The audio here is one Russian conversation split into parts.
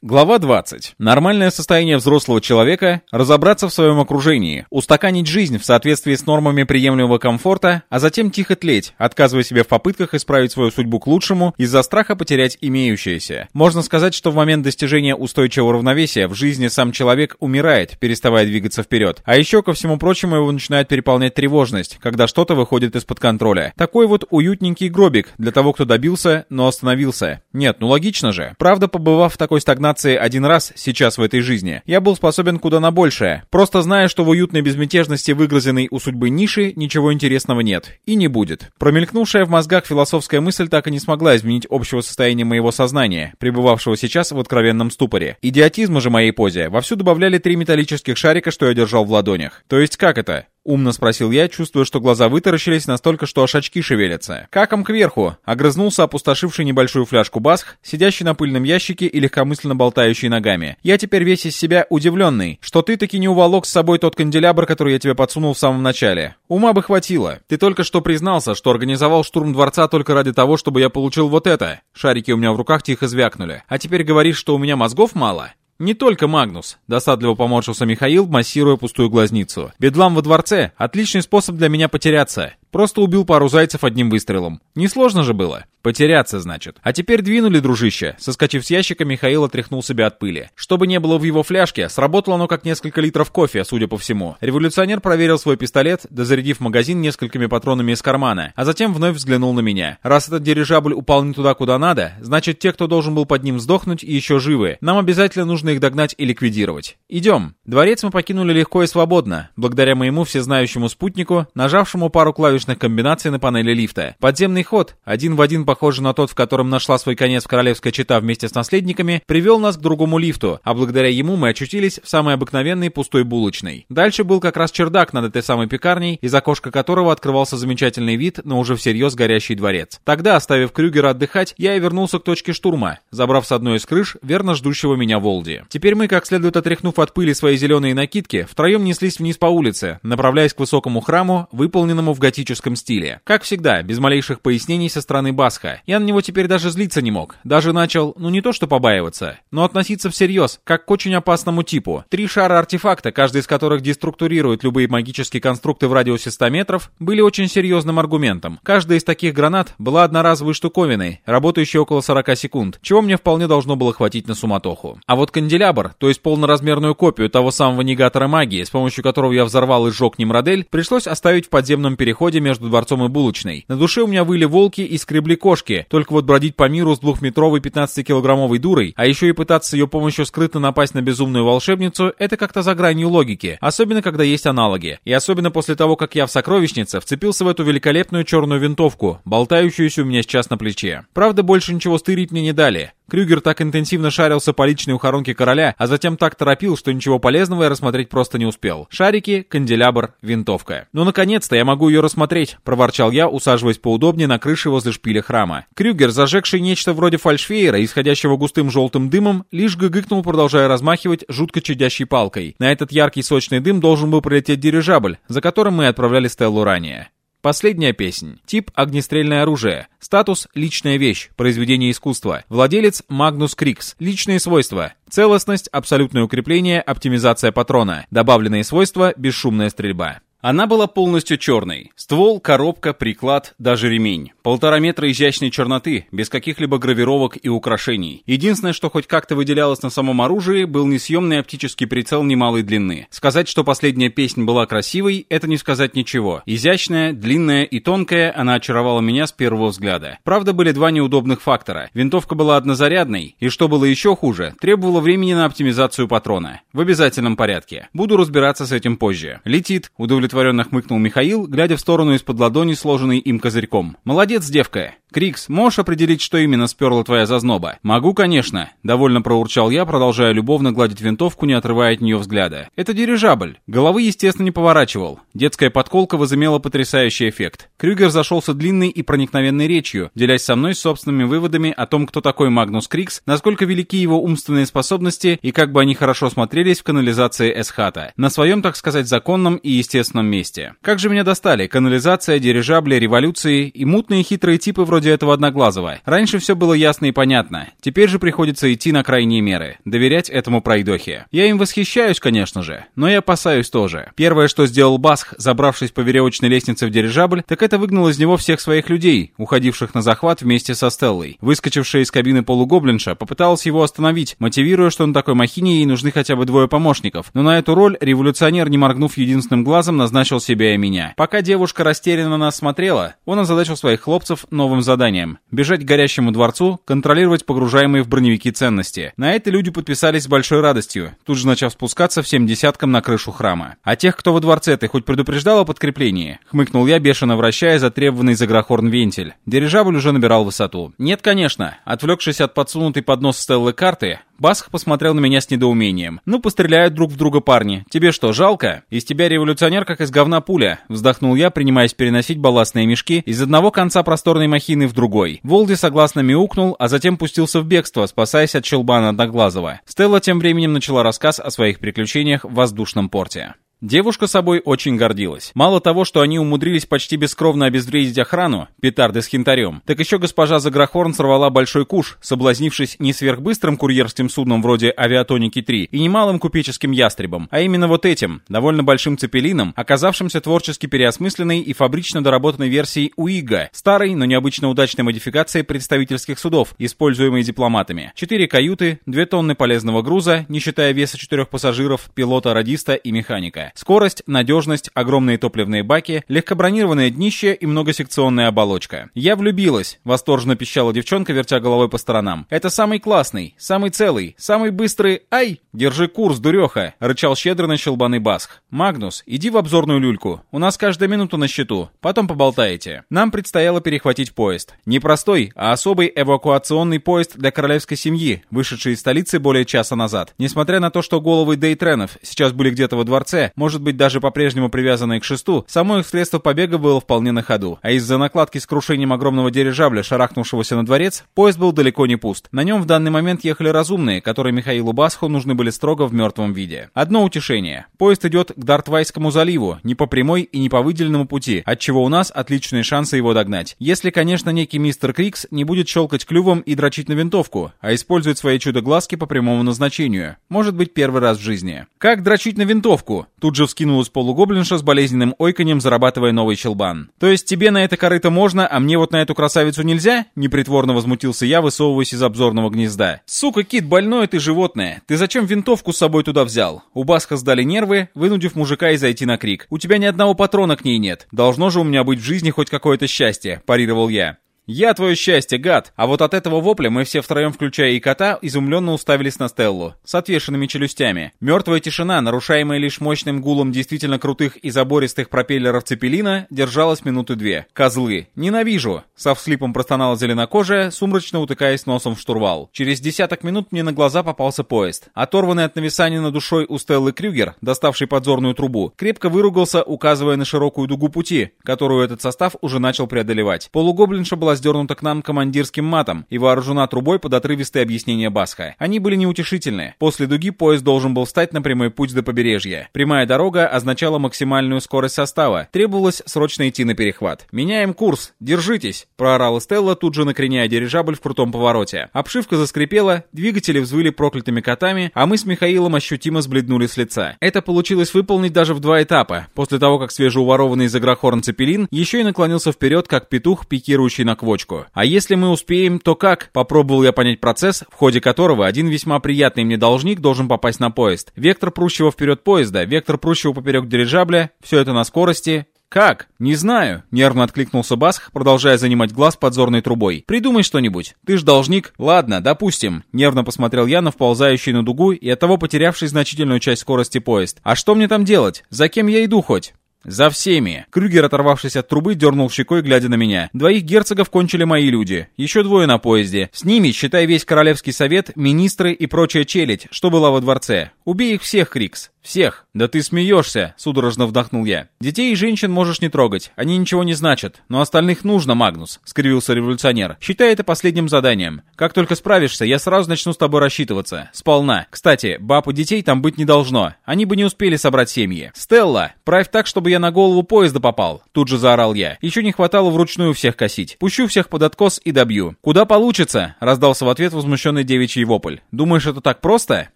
Глава 20. Нормальное состояние взрослого человека – разобраться в своем окружении, устаканить жизнь в соответствии с нормами приемлемого комфорта, а затем тихо тлеть, отказывая себе в попытках исправить свою судьбу к лучшему из-за страха потерять имеющееся. Можно сказать, что в момент достижения устойчивого равновесия в жизни сам человек умирает, переставая двигаться вперед. А еще, ко всему прочему, его начинает переполнять тревожность, когда что-то выходит из-под контроля. Такой вот уютненький гробик для того, кто добился, но остановился. Нет, ну логично же. Правда, побывав в такой стагнации, стагнации один раз сейчас в этой жизни, я был способен куда на большее, просто зная, что в уютной безмятежности выгрызенной у судьбы ниши ничего интересного нет и не будет. Промелькнувшая в мозгах философская мысль так и не смогла изменить общего состояния моего сознания, пребывавшего сейчас в откровенном ступоре. Идиотизма же моей позе вовсю добавляли три металлических шарика, что я держал в ладонях. То есть как это? Умно спросил я, чувствуя, что глаза вытаращились настолько, что аж очки шевелятся. Каком кверху? Огрызнулся опустошивший небольшую фляжку Басх, сидящий на пыльном ящике и легкомысленно болтающий ногами. Я теперь весь из себя удивленный, что ты таки не уволок с собой тот канделябр, который я тебе подсунул в самом начале. Ума бы хватило. Ты только что признался, что организовал штурм дворца только ради того, чтобы я получил вот это. Шарики у меня в руках тихо звякнули. А теперь говоришь, что у меня мозгов мало? «Не только Магнус», — досадливо поморщился Михаил, массируя пустую глазницу. «Бедлам во дворце — отличный способ для меня потеряться. Просто убил пару зайцев одним выстрелом. Несложно же было. Потеряться, значит. А теперь двинули, дружище. Соскочив с ящика, Михаил отряхнул себя от пыли. Чтобы не было в его фляжке, сработало оно как несколько литров кофе, судя по всему. Революционер проверил свой пистолет, дозарядив магазин несколькими патронами из кармана, а затем вновь взглянул на меня. Раз этот дирижабль упал не туда, куда надо, значит те, кто должен был под ним сдохнуть, еще живы. Нам обязательно нужно их догнать и ликвидировать. Идем. Дворец мы покинули легко и свободно, благодаря моему всезнающему спутнику, нажавшему пару клавиш клавишных комбинаций на панели лифта. Подземный ход, один в один похожий на тот, в котором нашла свой конец королевская чита вместе с наследниками, привел нас к другому лифту, а благодаря ему мы очутились в самой обыкновенной пустой булочной. Дальше был как раз чердак над этой самой пекарней, из окошка которого открывался замечательный вид на уже всерьез горящий дворец. Тогда, оставив Крюгера отдыхать, я и вернулся к точке штурма, забрав с одной из крыш верно ждущего меня Волди. Теперь мы, как следует отряхнув от пыли свои зеленые накидки, втроем неслись вниз по улице, направляясь к высокому храму, выполненному в готическом готическом стиле. Как всегда, без малейших пояснений со стороны Басха. Я на него теперь даже злиться не мог. Даже начал, ну не то что побаиваться, но относиться всерьез, как к очень опасному типу. Три шара артефакта, каждый из которых деструктурирует любые магические конструкты в радиусе 100 метров, были очень серьезным аргументом. Каждая из таких гранат была одноразовой штуковиной, работающей около 40 секунд, чего мне вполне должно было хватить на суматоху. А вот канделябр, то есть полноразмерную копию того самого негатора магии, с помощью которого я взорвал и сжег Немродель, пришлось оставить в подземном переходе переходе между дворцом и булочной. На душе у меня выли волки и скребли кошки, только вот бродить по миру с двухметровой 15-килограммовой дурой, а еще и пытаться ее помощью скрытно напасть на безумную волшебницу, это как-то за гранью логики, особенно когда есть аналоги. И особенно после того, как я в сокровищнице вцепился в эту великолепную черную винтовку, болтающуюся у меня сейчас на плече. Правда, больше ничего стырить мне не дали. Крюгер так интенсивно шарился по личной ухоронке короля, а затем так торопил, что ничего полезного я рассмотреть просто не успел. Шарики, канделябр, винтовка. «Ну, наконец-то я могу ее рассмотреть», — проворчал я, усаживаясь поудобнее на крыше возле шпиля храма. Крюгер, зажегший нечто вроде фальшфейера, исходящего густым желтым дымом, лишь гыгыкнул, продолжая размахивать жутко чадящей палкой. На этот яркий сочный дым должен был прилететь дирижабль, за которым мы отправляли Стеллу ранее. Последняя песнь. Тип – огнестрельное оружие. Статус – личная вещь, произведение искусства. Владелец – Магнус Крикс. Личные свойства. Целостность, абсолютное укрепление, оптимизация патрона. Добавленные свойства – бесшумная стрельба. Она была полностью черной. Ствол, коробка, приклад, даже ремень. Полтора метра изящной черноты, без каких-либо гравировок и украшений. Единственное, что хоть как-то выделялось на самом оружии, был несъемный оптический прицел немалой длины. Сказать, что последняя песня была красивой, это не сказать ничего. Изящная, длинная и тонкая, она очаровала меня с первого взгляда. Правда, были два неудобных фактора. Винтовка была однозарядной, и что было еще хуже, требовало времени на оптимизацию патрона. В обязательном порядке. Буду разбираться с этим позже. Летит, удовлетворенно удовлетворенно хмыкнул Михаил, глядя в сторону из-под ладони, сложенной им козырьком. «Молодец, девка!» «Крикс, можешь определить, что именно сперла твоя зазноба?» «Могу, конечно», — довольно проурчал я, продолжая любовно гладить винтовку, не отрывая от нее взгляда. «Это дирижабль». Головы, естественно, не поворачивал. Детская подколка возымела потрясающий эффект. Крюгер зашелся длинной и проникновенной речью, делясь со мной собственными выводами о том, кто такой Магнус Крикс, насколько велики его умственные способности и как бы они хорошо смотрелись в канализации Эсхата. На своем, так сказать, законном и естественном безопасном месте. Как же меня достали канализация, дирижабли, революции и мутные хитрые типы вроде этого Одноглазого. Раньше все было ясно и понятно. Теперь же приходится идти на крайние меры, доверять этому пройдохе. Я им восхищаюсь, конечно же, но и опасаюсь тоже. Первое, что сделал Басх, забравшись по веревочной лестнице в дирижабль, так это выгнал из него всех своих людей, уходивших на захват вместе со Стеллой. Выскочившая из кабины полугоблинша попыталась его остановить, мотивируя, что на такой махине ей нужны хотя бы двое помощников. Но на эту роль революционер, не моргнув единственным глазом, назначил себя и меня. Пока девушка растерянно нас смотрела, он озадачил своих хлопцев новым заданием — бежать к горящему дворцу, контролировать погружаемые в броневики ценности. На это люди подписались с большой радостью, тут же начав спускаться всем десяткам на крышу храма. А тех, кто во дворце, ты хоть предупреждал о подкреплении? Хмыкнул я, бешено вращая затребованный загрохорн вентиль. Дирижабль уже набирал высоту. Нет, конечно. Отвлекшись от подсунутой под нос Стеллы карты, Басх посмотрел на меня с недоумением. «Ну, постреляют друг в друга парни. Тебе что, жалко? Из тебя революционер, как из говна пуля», — вздохнул я, принимаясь переносить балластные мешки из одного конца просторной махины в другой. Волди согласно мяукнул, а затем пустился в бегство, спасаясь от щелбана Одноглазого. Стелла тем временем начала рассказ о своих приключениях в воздушном порте. Девушка собой очень гордилась. Мало того, что они умудрились почти бескровно обезвредить охрану, петарды с хинтарем, так еще госпожа Заграхорн сорвала большой куш, соблазнившись не сверхбыстрым курьерским судном вроде «Авиатоники-3» и немалым купеческим ястребом, а именно вот этим, довольно большим цепелином, оказавшимся творчески переосмысленной и фабрично доработанной версией УИГа, старой, но необычно удачной модификации представительских судов, используемой дипломатами. Четыре каюты, две тонны полезного груза, не считая веса четырех пассажиров, пилота, радиста и механика. Скорость, надежность, огромные топливные баки, легкобронированное днище и многосекционная оболочка. Я влюбилась, восторженно пищала девчонка, вертя головой по сторонам. Это самый классный, самый целый, самый быстрый... Ай! Держи курс, дуреха! Рычал щедро на щелбаный басх. Магнус, иди в обзорную люльку. У нас каждая минута на счету. Потом поболтаете. Нам предстояло перехватить поезд. Не простой, а особый эвакуационный поезд для королевской семьи, вышедший из столицы более часа назад. Несмотря на то, что головы Дейтренов сейчас были где-то во дворце, может быть даже по-прежнему привязанной к шесту, само их средство побега было вполне на ходу. А из-за накладки с крушением огромного дирижабля, шарахнувшегося на дворец, поезд был далеко не пуст. На нем в данный момент ехали разумные, которые Михаилу Басху нужны были строго в мертвом виде. Одно утешение. Поезд идет к Дартвайскому заливу, не по прямой и не по выделенному пути, отчего у нас отличные шансы его догнать. Если, конечно, некий мистер Крикс не будет щелкать клювом и дрочить на винтовку, а использует свои чудо-глазки по прямому назначению. Может быть, первый раз в жизни. Как дрочить на винтовку? Тут же вскинулась полугоблинша с болезненным ойканьем, зарабатывая новый щелбан. «То есть тебе на это корыто можно, а мне вот на эту красавицу нельзя?» Непритворно возмутился я, высовываясь из обзорного гнезда. «Сука, Кит, больное ты животное! Ты зачем винтовку с собой туда взял?» У Басха сдали нервы, вынудив мужика и зайти на крик. «У тебя ни одного патрона к ней нет. Должно же у меня быть в жизни хоть какое-то счастье», парировал я. «Я твое счастье, гад!» А вот от этого вопля мы все втроем, включая и кота, изумленно уставились на Стеллу, с отвешенными челюстями. Мертвая тишина, нарушаемая лишь мощным гулом действительно крутых и забористых пропеллеров Цепелина, держалась минуты две. «Козлы! Ненавижу!» Со вслипом простонала зеленокожая, сумрачно утыкаясь носом в штурвал. Через десяток минут мне на глаза попался поезд. Оторванный от нависания над душой у Стеллы Крюгер, доставший подзорную трубу, крепко выругался, указывая на широкую дугу пути, которую этот состав уже начал преодолевать. Полугоблинша была сдернута к нам командирским матом и вооружена трубой под отрывистые объяснения Басха. Они были неутешительны. После дуги поезд должен был встать на прямой путь до побережья. Прямая дорога означала максимальную скорость состава. Требовалось срочно идти на перехват. «Меняем курс! Держитесь!» — проорала Стелла, тут же накреняя дирижабль в крутом повороте. Обшивка заскрипела, двигатели взвыли проклятыми котами, а мы с Михаилом ощутимо сбледнули с лица. Это получилось выполнить даже в два этапа, после того, как свежеуворованный Загрохорн Цепелин еще и наклонился вперед, как петух, пикирующий на квот квочку. А если мы успеем, то как? Попробовал я понять процесс, в ходе которого один весьма приятный мне должник должен попасть на поезд. Вектор прущего вперед поезда, вектор прущего поперек дирижабля, все это на скорости, «Как? Не знаю», — нервно откликнулся Басх, продолжая занимать глаз подзорной трубой. «Придумай что-нибудь. Ты ж должник». «Ладно, допустим», — нервно посмотрел я на вползающий на дугу и оттого потерявший значительную часть скорости поезд. «А что мне там делать? За кем я иду хоть?» «За всеми!» Крюгер, оторвавшись от трубы, дернул щекой, глядя на меня. «Двоих герцогов кончили мои люди. Еще двое на поезде. С ними, считай весь Королевский совет, министры и прочая челядь, что была во дворце. Убей их всех, Крикс. «Всех! Да ты смеешься!» — судорожно вдохнул я. «Детей и женщин можешь не трогать, они ничего не значат, но остальных нужно, Магнус», — скривился революционер. «Считай это последним заданием. Как только справишься, я сразу начну с тобой рассчитываться. Сполна. Кстати, баб и детей там быть не должно, они бы не успели собрать семьи. Стелла, правь так, чтобы я на голову поезда попал», — тут же заорал я. «Еще не хватало вручную всех косить. Пущу всех под откос и добью». «Куда получится?» — раздался в ответ возмущенный девичий вопль. «Думаешь, это так просто?»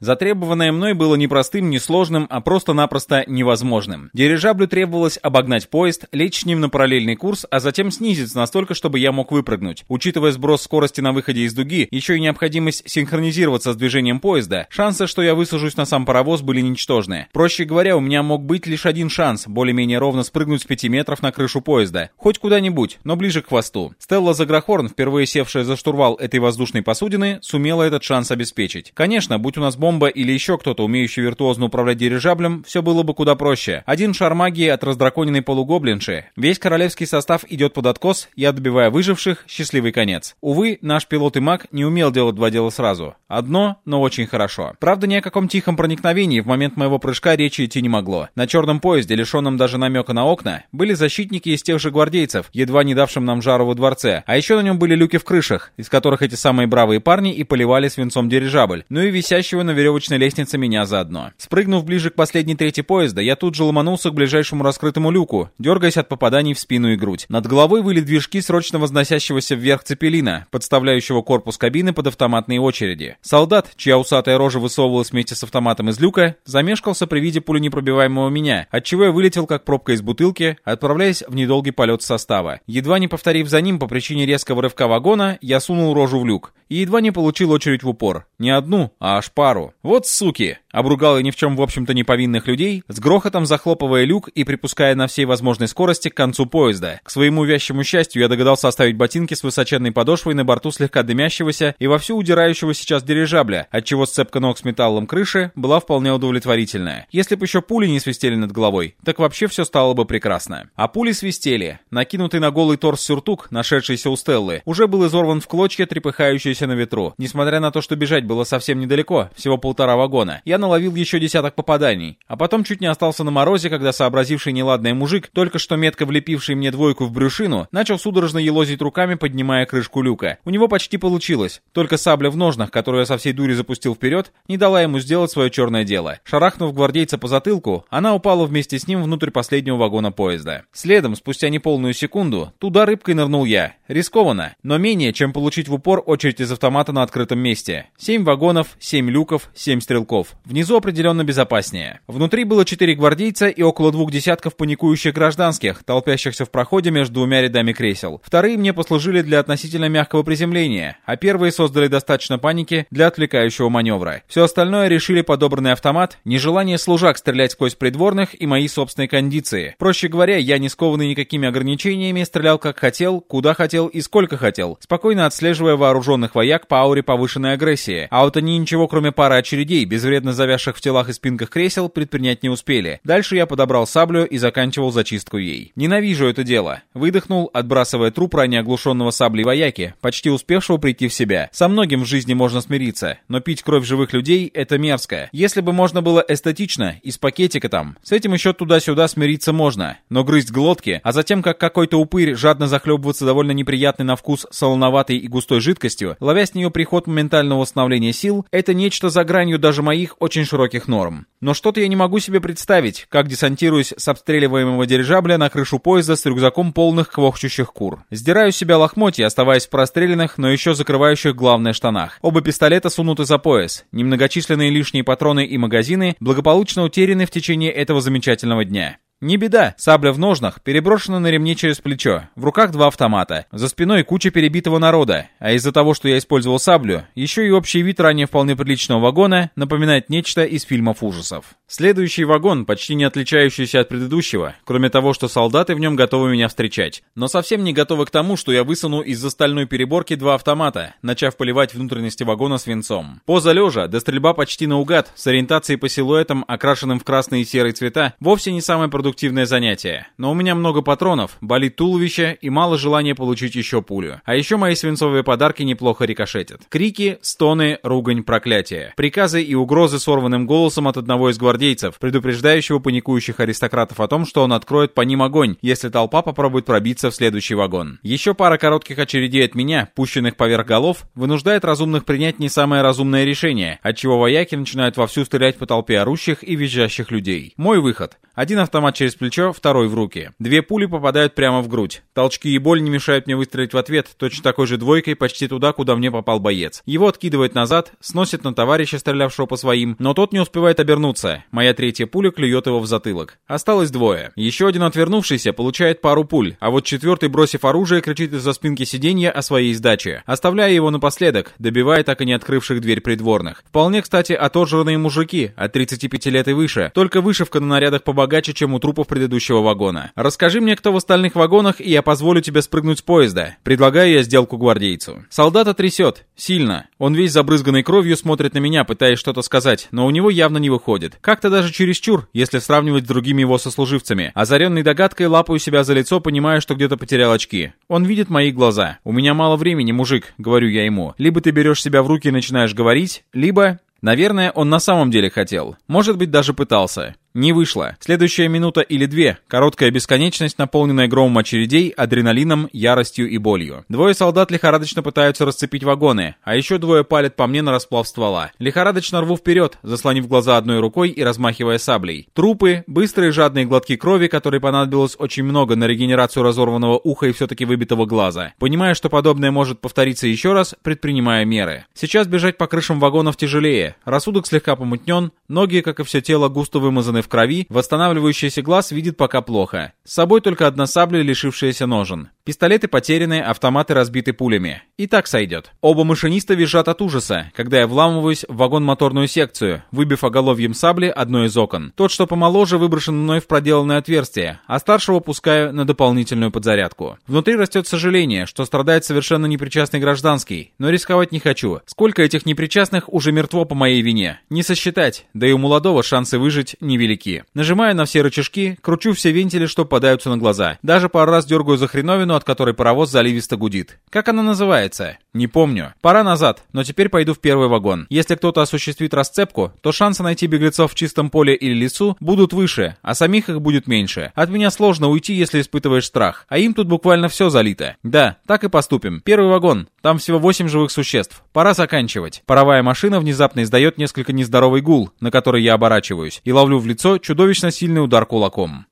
Затребованное мной было не простым, не сложным, а просто-напросто невозможным. Дирижаблю требовалось обогнать поезд, лечь с ним на параллельный курс, а затем снизиться настолько, чтобы я мог выпрыгнуть. Учитывая сброс скорости на выходе из дуги, еще и необходимость синхронизироваться с движением поезда, шансы, что я высажусь на сам паровоз, были ничтожны. Проще говоря, у меня мог быть лишь один шанс, более-менее ровно спрыгнуть с 5 метров на крышу поезда. Хоть куда-нибудь, но ближе к хвосту. Стелла Заграхорн, впервые севшая за штурвал этой воздушной посудины, сумела этот шанс обеспечить. Конечно, будь у нас бомба, бомба или еще кто-то, умеющий виртуозно управлять дирижаблем, все было бы куда проще. Один шар магии от раздраконенной полугоблинши. Весь королевский состав идет под откос, я добивая выживших, счастливый конец. Увы, наш пилот и маг не умел делать два дела сразу. Одно, но очень хорошо. Правда, ни о каком тихом проникновении в момент моего прыжка речи идти не могло. На черном поезде, лишенном даже намека на окна, были защитники из тех же гвардейцев, едва не давшим нам жару во дворце. А еще на нем были люки в крышах, из которых эти самые бравые парни и поливали свинцом дирижабль. Ну и висящего на веревочной лестнице меня заодно. Спрыгнув ближе к последней трети поезда, я тут же ломанулся к ближайшему раскрытому люку, дергаясь от попаданий в спину и грудь. Над головой выли движки срочно возносящегося вверх цепелина, подставляющего корпус кабины под автоматные очереди. Солдат, чья усатая рожа высовывалась вместе с автоматом из люка, замешкался при виде пуленепробиваемого меня, отчего я вылетел как пробка из бутылки, отправляясь в недолгий полет состава. Едва не повторив за ним по причине резкого рывка вагона, я сунул рожу в люк и едва не получил очередь в упор. Не одну, а аж пару. Вот суки! Обругал я ни в чем, в общем-то, не повинных людей, с грохотом захлопывая люк и припуская на всей возможной скорости к концу поезда. К своему вящему счастью, я догадался оставить ботинки с высоченной подошвой на борту слегка дымящегося и вовсю удирающего сейчас дирижабля, отчего сцепка ног с металлом крыши была вполне удовлетворительная. Если бы еще пули не свистели над головой, так вообще все стало бы прекрасно. А пули свистели. Накинутый на голый торс сюртук, нашедшийся у Стеллы, уже был изорван в клочья, трепыхающиеся на ветру. Несмотря на то, что бежать было совсем недалеко, всего полтора вагона, я наловил еще десяток попаданий, а потом чуть не остался на морозе, когда сообразивший неладный мужик, только что метко влепивший мне двойку в брюшину, начал судорожно елозить руками, поднимая крышку люка. У него почти получилось, только сабля в ножнах, которую я со всей дури запустил вперед, не дала ему сделать свое черное дело. Шарахнув гвардейца по затылку, она упала вместе с ним внутрь последнего вагона поезда. Следом, спустя неполную секунду, туда рыбкой нырнул я. Рискованно, но менее, чем получить в упор очередь из автомата на открытом месте. Семь вагонов, семь люков, семь стрелков. Внизу определенно безопаснее. Внутри было четыре гвардейца и около двух десятков паникующих гражданских, толпящихся в проходе между двумя рядами кресел. Вторые мне послужили для относительно мягкого приземления, а первые создали достаточно паники для отвлекающего маневра. Все остальное решили подобранный автомат, нежелание служак стрелять сквозь придворных и мои собственные кондиции. Проще говоря, я не скованный никакими ограничениями, стрелял как хотел, куда хотел и сколько хотел, спокойно отслеживая вооруженных вояк по ауре повышенной агрессии. А вот они ничего кроме пары очередей, безвредно завязших в телах и спинках кресел, предпринять не успели. Дальше я подобрал саблю и заканчивал зачистку ей. Ненавижу это дело. Выдохнул, отбрасывая труп ранее оглушенного саблей вояки, почти успевшего прийти в себя. Со многим в жизни можно смириться, но пить кровь живых людей — это мерзко. Если бы можно было эстетично, из пакетика там, с этим еще туда-сюда смириться можно. Но грызть глотки, а затем как какой-то упырь жадно захлебываться довольно неприятной на вкус солоноватой и густой жидкостью, ловя с нее приход моментального восстановления сил, это нечто за гранью даже моих очень широких норм. Но что-то я не могу себе представить, как десантируюсь с обстреливаемого дирижабля на крышу поезда с рюкзаком полных квохчущих кур. Сдираю себя лохмотья, оставаясь в простреленных, но еще закрывающих главное штанах. Оба пистолета сунуты за пояс. Немногочисленные лишние патроны и магазины благополучно утеряны в течение этого замечательного дня. Не беда, сабля в ножнах, переброшена на ремне через плечо, в руках два автомата, за спиной куча перебитого народа, а из-за того, что я использовал саблю, еще и общий вид ранее вполне приличного вагона напоминает нечто из фильмов ужасов. Следующий вагон, почти не отличающийся от предыдущего, кроме того, что солдаты в нем готовы меня встречать, но совсем не готовы к тому, что я высуну из-за стальной переборки два автомата, начав поливать внутренности вагона свинцом. Поза лежа, да стрельба почти наугад, с ориентацией по силуэтам, окрашенным в красный и серый цвета, вовсе не самая продуктивная продуктивное занятие. Но у меня много патронов, болит туловище и мало желания получить еще пулю. А еще мои свинцовые подарки неплохо рикошетят. Крики, стоны, ругань, проклятия. Приказы и угрозы сорванным голосом от одного из гвардейцев, предупреждающего паникующих аристократов о том, что он откроет по ним огонь, если толпа попробует пробиться в следующий вагон. Еще пара коротких очередей от меня, пущенных поверх голов, вынуждает разумных принять не самое разумное решение, отчего вояки начинают вовсю стрелять по толпе орущих и визжащих людей. Мой выход. Один автомат через плечо, второй в руки. Две пули попадают прямо в грудь. Толчки и боль не мешают мне выстрелить в ответ, точно такой же двойкой почти туда, куда мне попал боец. Его откидывает назад, сносит на товарища, стрелявшего по своим, но тот не успевает обернуться. Моя третья пуля клюет его в затылок. Осталось двое. Еще один отвернувшийся получает пару пуль, а вот четвертый, бросив оружие, кричит из-за спинки сиденья о своей сдаче. Оставляя его напоследок, добивая так и не открывших дверь придворных. Вполне, кстати, отожранные мужики, от 35 лет и выше. Только вышивка на нарядах по побогаче, чем у трупов предыдущего вагона. Расскажи мне, кто в остальных вагонах, и я позволю тебе спрыгнуть с поезда. Предлагаю я сделку гвардейцу. Солдата трясет. Сильно. Он весь забрызганный кровью смотрит на меня, пытаясь что-то сказать, но у него явно не выходит. Как-то даже чересчур, если сравнивать с другими его сослуживцами. Озаренный догадкой лапаю себя за лицо, понимая, что где-то потерял очки. Он видит мои глаза. У меня мало времени, мужик, говорю я ему. Либо ты берешь себя в руки и начинаешь говорить, либо... Наверное, он на самом деле хотел. Может быть, даже пытался. Не вышло. Следующая минута или две. Короткая бесконечность, наполненная громом очередей, адреналином, яростью и болью. Двое солдат лихорадочно пытаются расцепить вагоны, а еще двое палят по мне на расплав ствола. Лихорадочно рву вперед, заслонив глаза одной рукой и размахивая саблей. Трупы, быстрые жадные глотки крови, которые понадобилось очень много на регенерацию разорванного уха и все-таки выбитого глаза. Понимая, что подобное может повториться еще раз, предпринимая меры. Сейчас бежать по крышам вагонов тяжелее. Рассудок слегка помутнен, ноги, как и все тело, густо вымазаны в в крови, восстанавливающийся глаз видит пока плохо. С собой только одна сабля, лишившаяся ножен. Пистолеты потеряны, автоматы разбиты пулями. И так сойдет. Оба машиниста визжат от ужаса, когда я вламываюсь в вагон-моторную секцию, выбив оголовьем сабли одно из окон. Тот, что помоложе, выброшен мной в проделанное отверстие, а старшего пускаю на дополнительную подзарядку. Внутри растет сожаление, что страдает совершенно непричастный гражданский, но рисковать не хочу. Сколько этих непричастных уже мертво по моей вине? Не сосчитать, да и у молодого шансы выжить невелики. Нажимаю на все рычажки, кручу все вентили, что попадаются на глаза. Даже пару раз дергаю за хреновину, от которой паровоз заливисто гудит. Как она называется? Не помню. Пора назад, но теперь пойду в первый вагон. Если кто-то осуществит расцепку, то шансы найти беглецов в чистом поле или лесу будут выше, а самих их будет меньше. От меня сложно уйти, если испытываешь страх. А им тут буквально все залито. Да, так и поступим. Первый вагон. Там всего 8 живых существ. Пора заканчивать. Паровая машина внезапно издает несколько нездоровый гул, на который я оборачиваюсь, и ловлю в лицо чудовищно сильный удар кулаком.